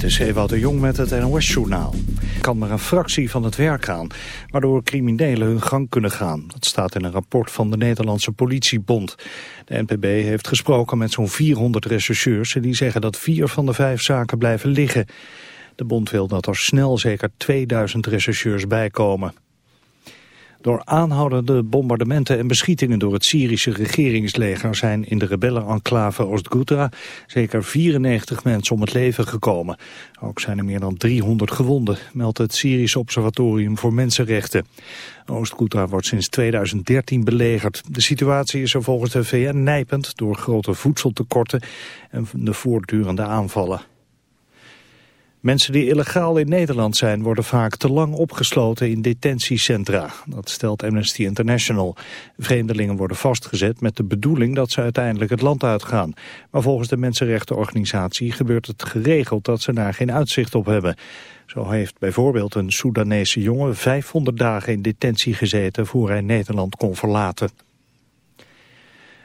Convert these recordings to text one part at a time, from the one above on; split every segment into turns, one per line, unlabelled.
Dit is Ewout de Jong met het NOS-journaal. kan maar een fractie van het werk aan, waardoor criminelen hun gang kunnen gaan. Dat staat in een rapport van de Nederlandse politiebond. De NPB heeft gesproken met zo'n 400 rechercheurs... en die zeggen dat vier van de vijf zaken blijven liggen. De bond wil dat er snel zeker 2000 rechercheurs bijkomen. Door aanhoudende bombardementen en beschietingen door het Syrische regeringsleger zijn in de rebellenenclave Oost-Ghouta zeker 94 mensen om het leven gekomen. Ook zijn er meer dan 300 gewonden, meldt het Syrische Observatorium voor Mensenrechten. Oost-Ghouta wordt sinds 2013 belegerd. De situatie is er volgens de VN nijpend door grote voedseltekorten en de voortdurende aanvallen. Mensen die illegaal in Nederland zijn worden vaak te lang opgesloten in detentiecentra. Dat stelt Amnesty International. Vreemdelingen worden vastgezet met de bedoeling dat ze uiteindelijk het land uitgaan. Maar volgens de mensenrechtenorganisatie gebeurt het geregeld dat ze daar geen uitzicht op hebben. Zo heeft bijvoorbeeld een Soedanese jongen 500 dagen in detentie gezeten voor hij Nederland kon verlaten.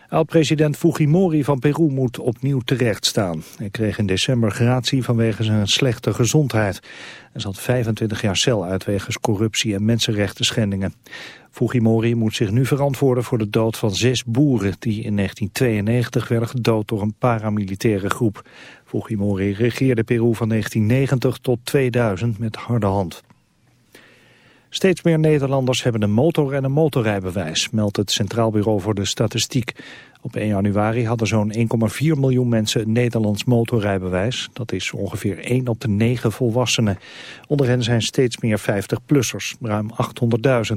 Oud-president Fujimori van Peru moet opnieuw terechtstaan. Hij kreeg in december gratie vanwege zijn slechte gezondheid. Hij zat 25 jaar cel uit wegens corruptie en mensenrechten schendingen. Fujimori moet zich nu verantwoorden voor de dood van zes boeren... die in 1992 werden gedood door een paramilitaire groep. Fujimori regeerde Peru van 1990 tot 2000 met harde hand. Steeds meer Nederlanders hebben een motor en een motorrijbewijs, meldt het Centraal Bureau voor de Statistiek. Op 1 januari hadden zo'n 1,4 miljoen mensen een Nederlands motorrijbewijs. Dat is ongeveer 1 op de 9 volwassenen. Onder hen zijn steeds meer 50-plussers, ruim 800.000.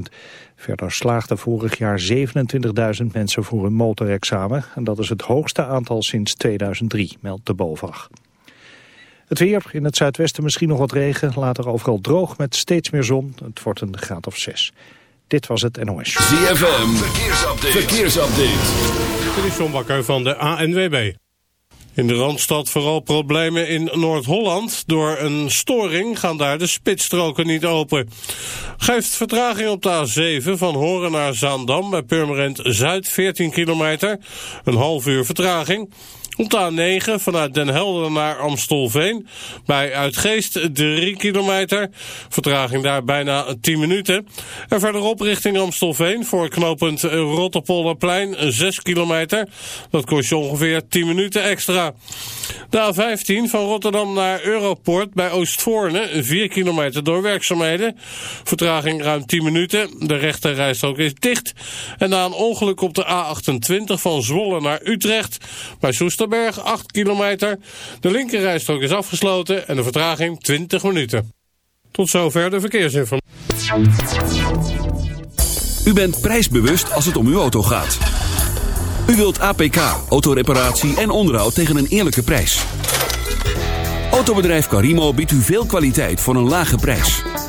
Verder slaagden vorig jaar 27.000 mensen voor een motorexamen. En dat is het hoogste aantal sinds 2003, meldt de BOVAG. Het weer, in het zuidwesten misschien nog wat regen, later overal droog met steeds meer zon. Het wordt een graad of 6. Dit was het NOS.
ZFM, verkeersupdate. verkeersupdate.
Dit is John Bakker van de ANWB. In de Randstad vooral problemen in Noord-Holland. Door een storing gaan daar de spitsstroken niet open. Geeft vertraging op de A7 van Horen naar Zaandam... bij Purmerend Zuid 14 kilometer. Een half uur vertraging. Op de A9 vanuit Den Helder naar Amstelveen. Bij Uitgeest 3 kilometer. Vertraging daar bijna 10 minuten. En verderop richting Amstelveen voor knooppunt Rotterpolderplein 6 kilometer. Dat kost je ongeveer 10 minuten extra. De A15 van Rotterdam naar Europort bij Oostvoorne 4 kilometer door werkzaamheden. Vertraging ruim 10 minuten. De rechterrijstrook is dicht. En na een ongeluk op de A28 van Zwolle naar Utrecht bij Soester 8 kilometer. De linkerrijstrook is afgesloten en de vertraging 20 minuten. Tot zover de verkeersinformatie.
U bent prijsbewust als het om uw auto gaat. U wilt APK, autoreparatie en onderhoud tegen een eerlijke prijs. Autobedrijf Carimo biedt u veel kwaliteit voor een lage prijs.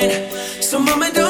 mine. So, mama, don't.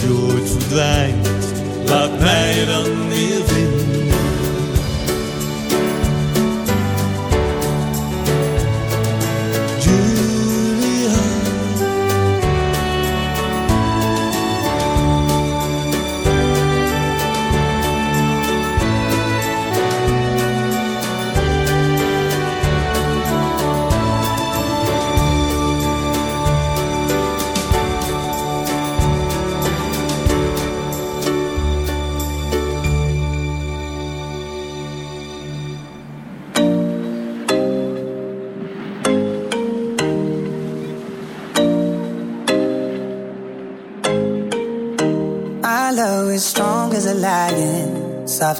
Je verdwijnt, laat mij dan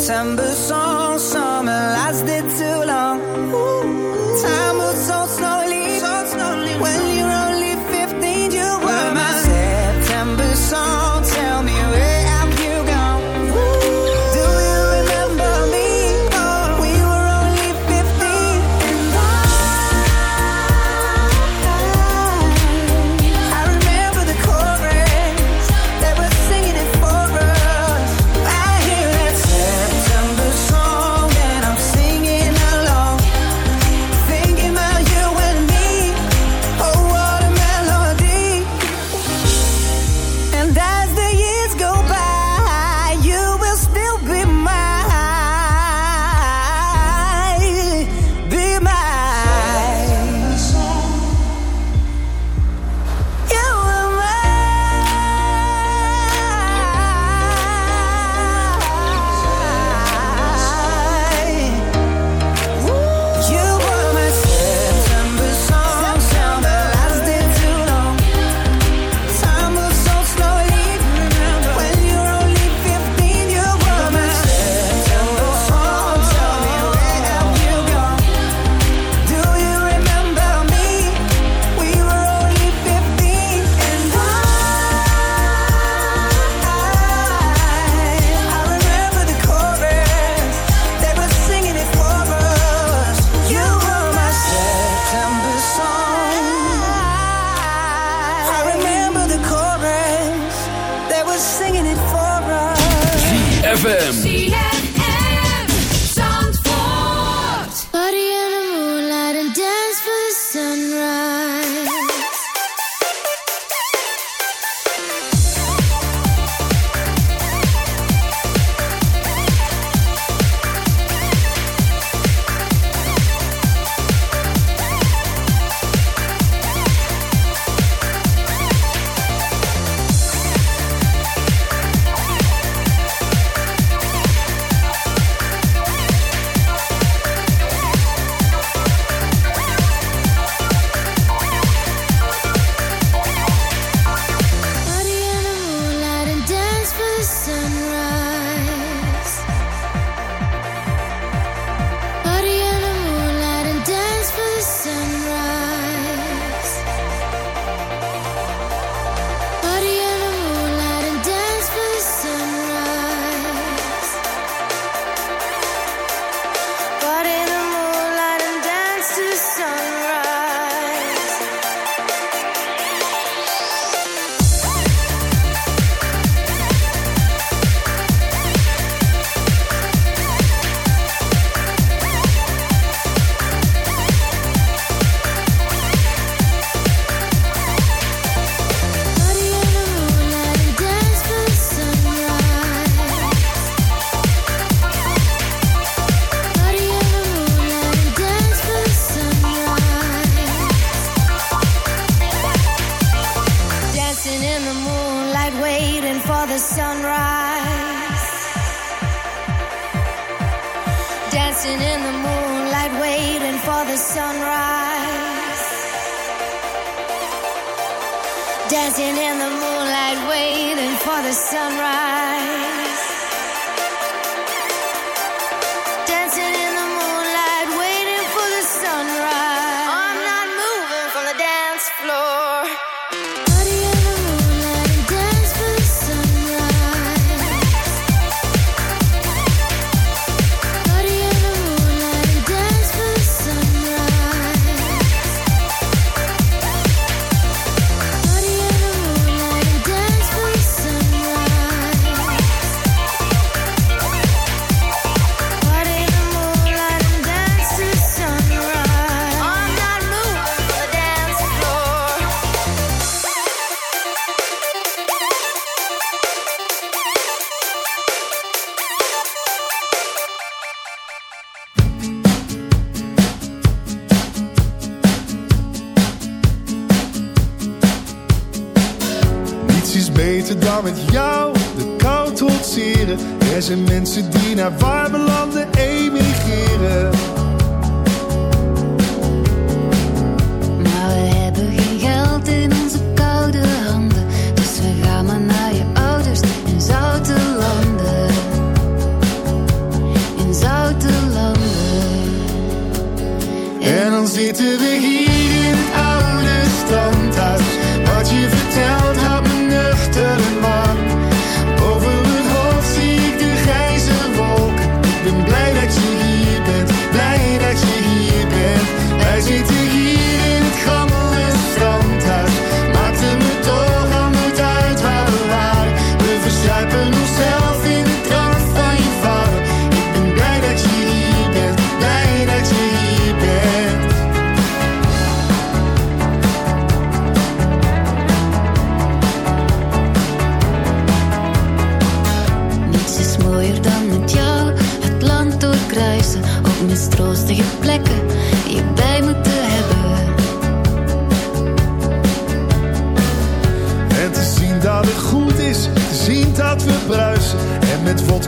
September song,
to the
heat.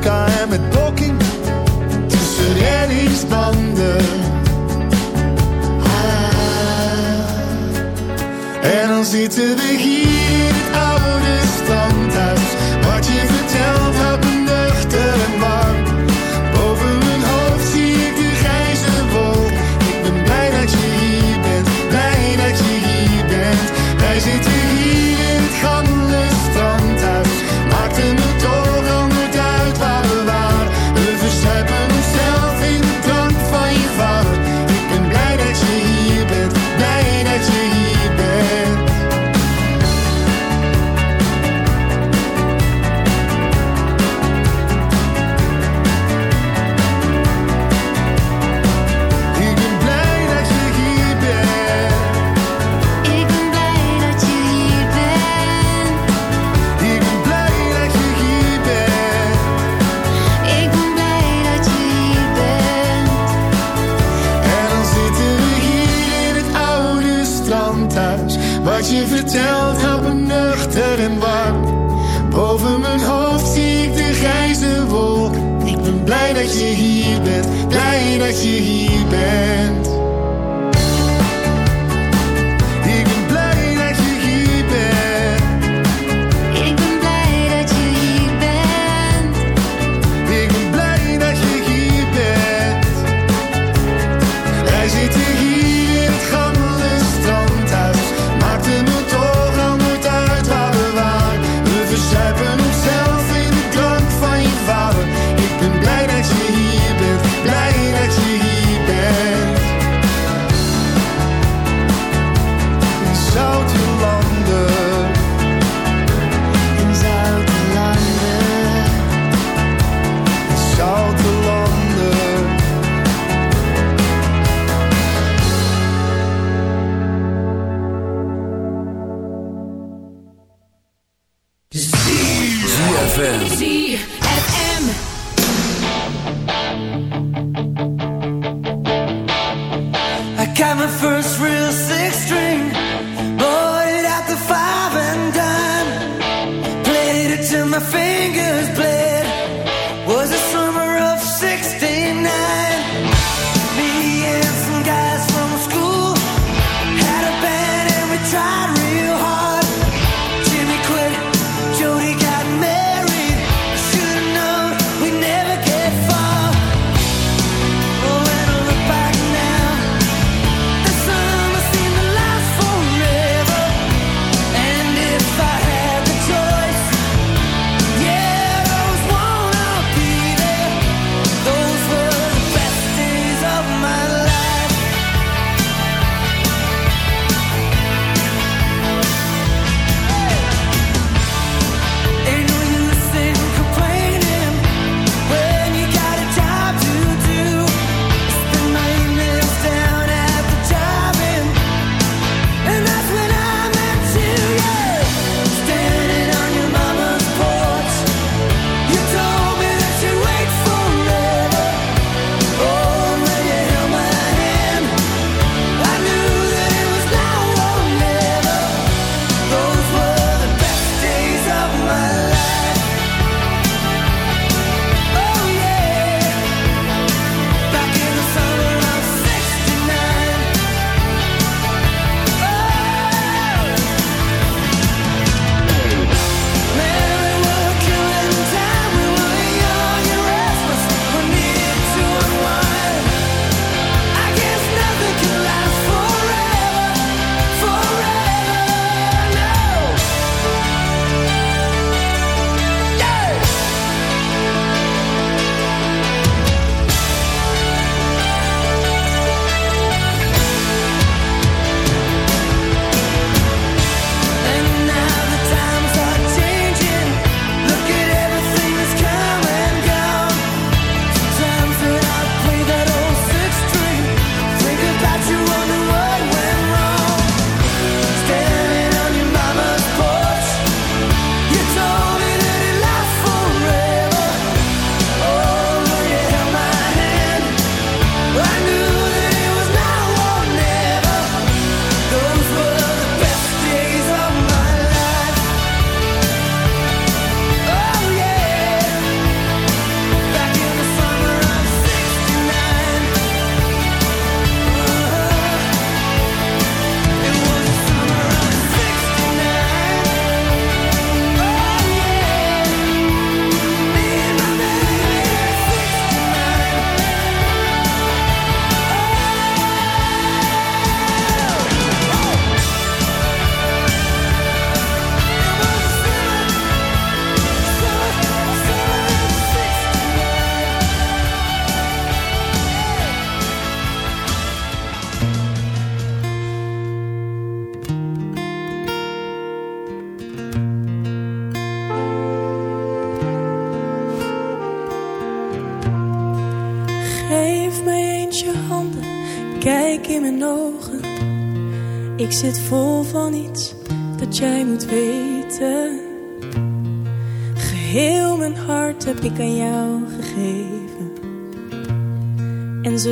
En
met
Poking tussen de Ah, en dan zitten we hier.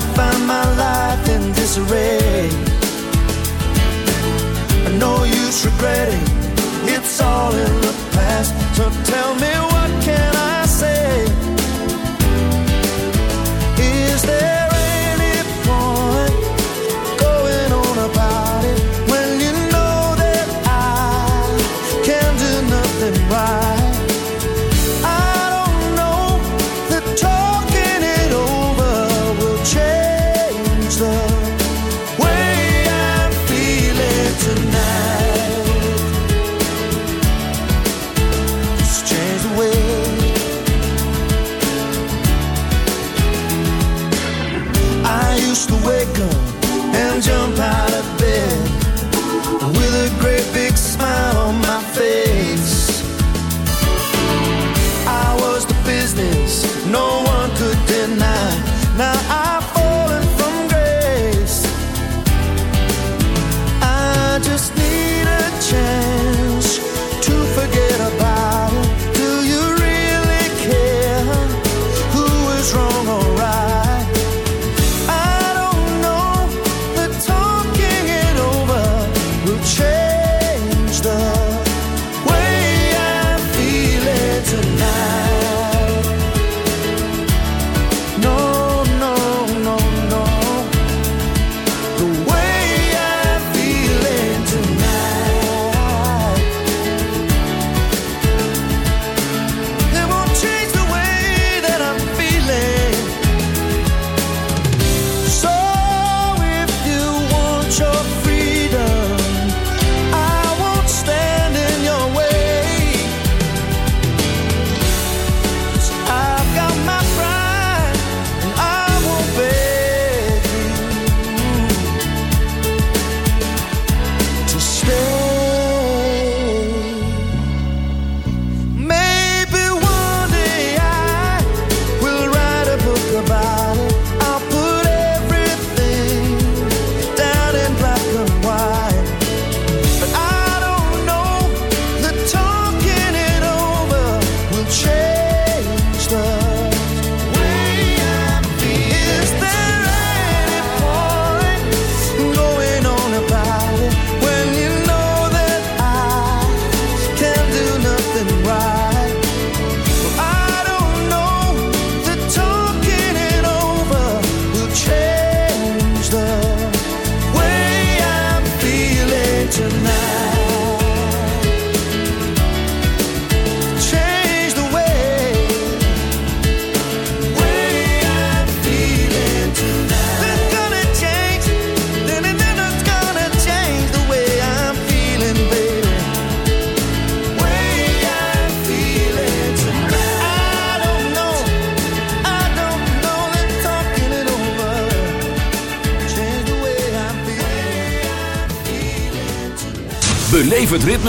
I find my life in disarray. No use regretting, it's all in the past. So tell me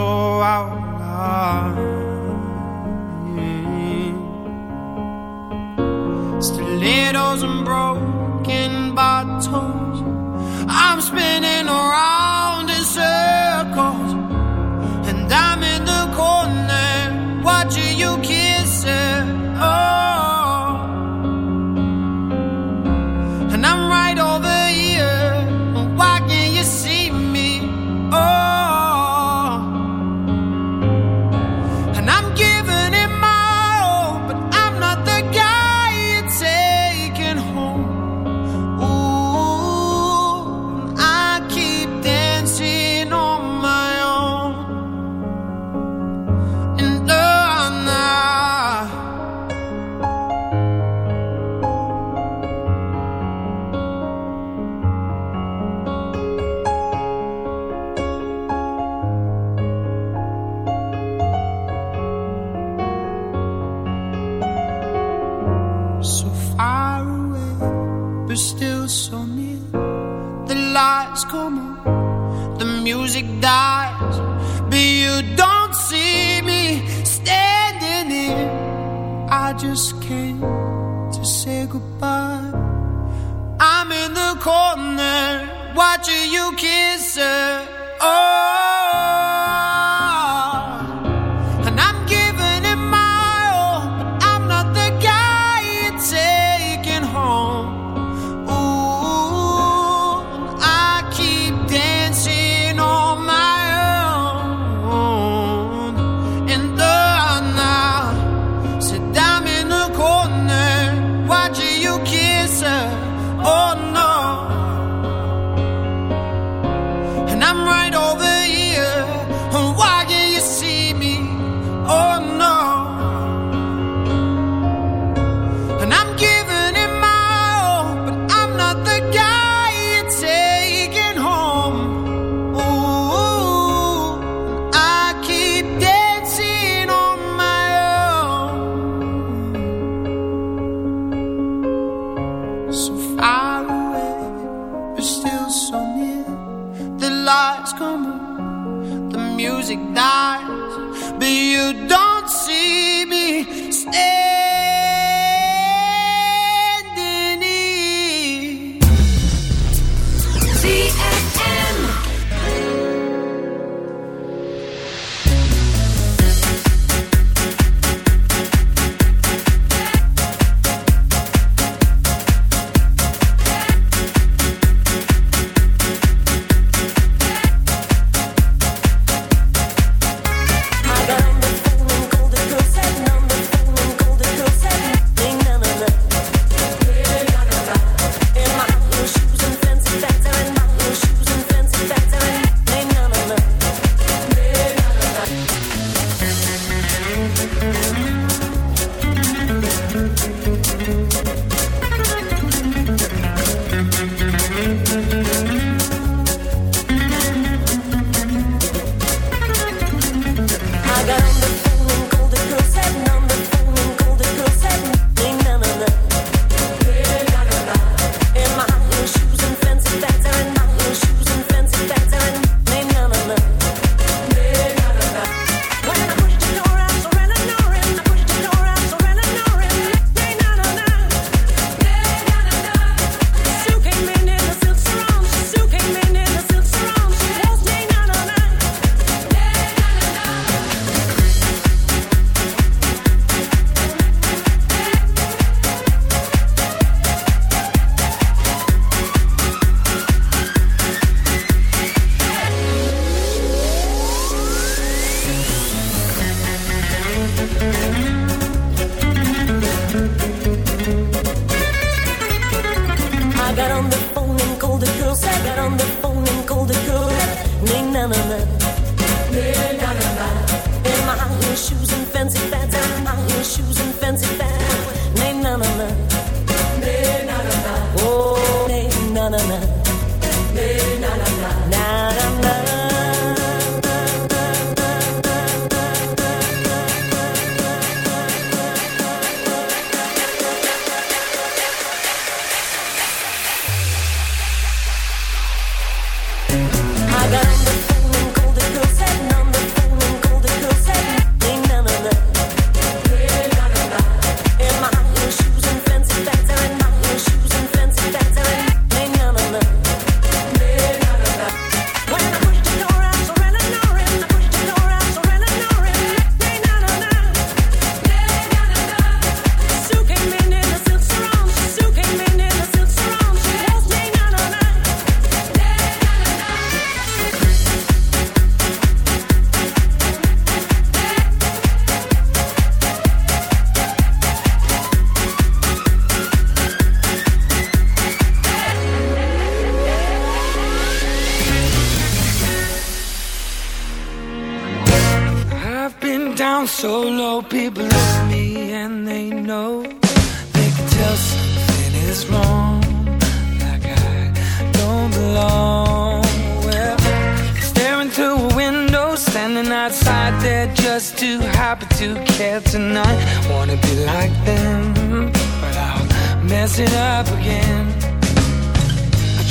so out Stilettos and broken bottles. I'm spinning around. and I'm getting far away, but still so near. The lights come on, the music dies, but you don't see me
stay.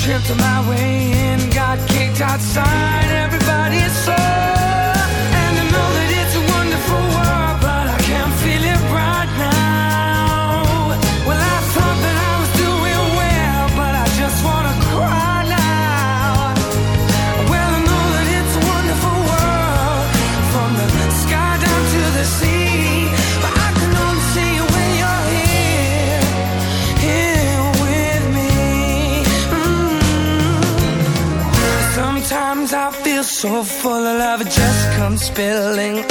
tripped on my way in, got kicked outside. Everybody's so. So full of love, it just comes spilling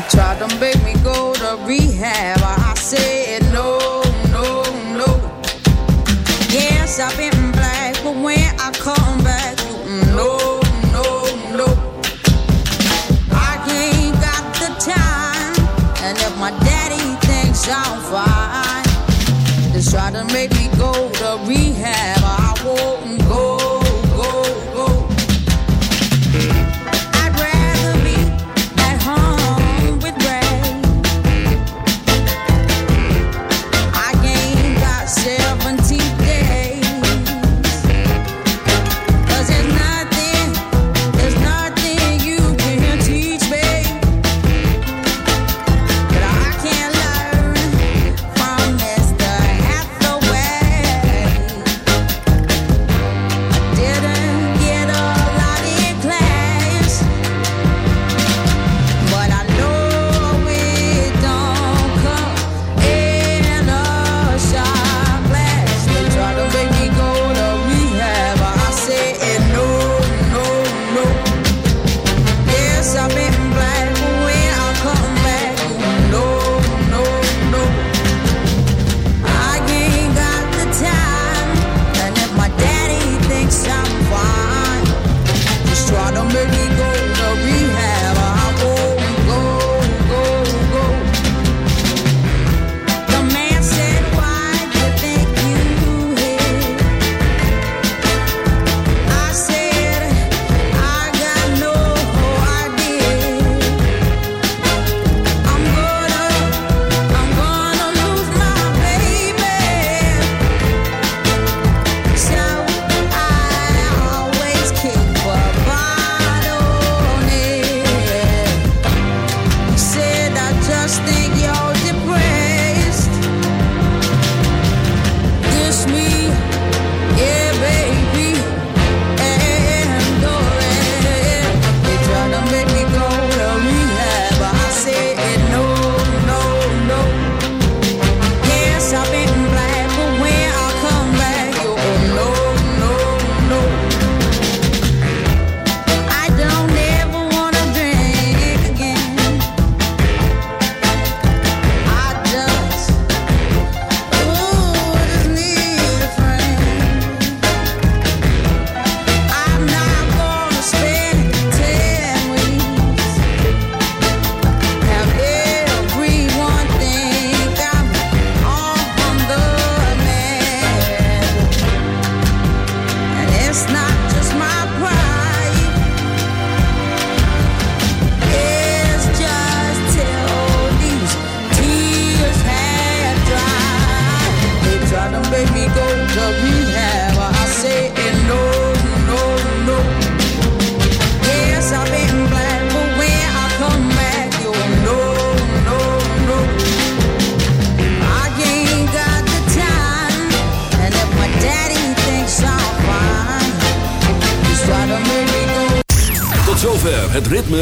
They tried to make me go to rehab. I said no, no, no. Yes, I've been black, but when I come back, no, no, no. I ain't got the time, and if my daddy thinks I'm fine, they try to make me go to rehab.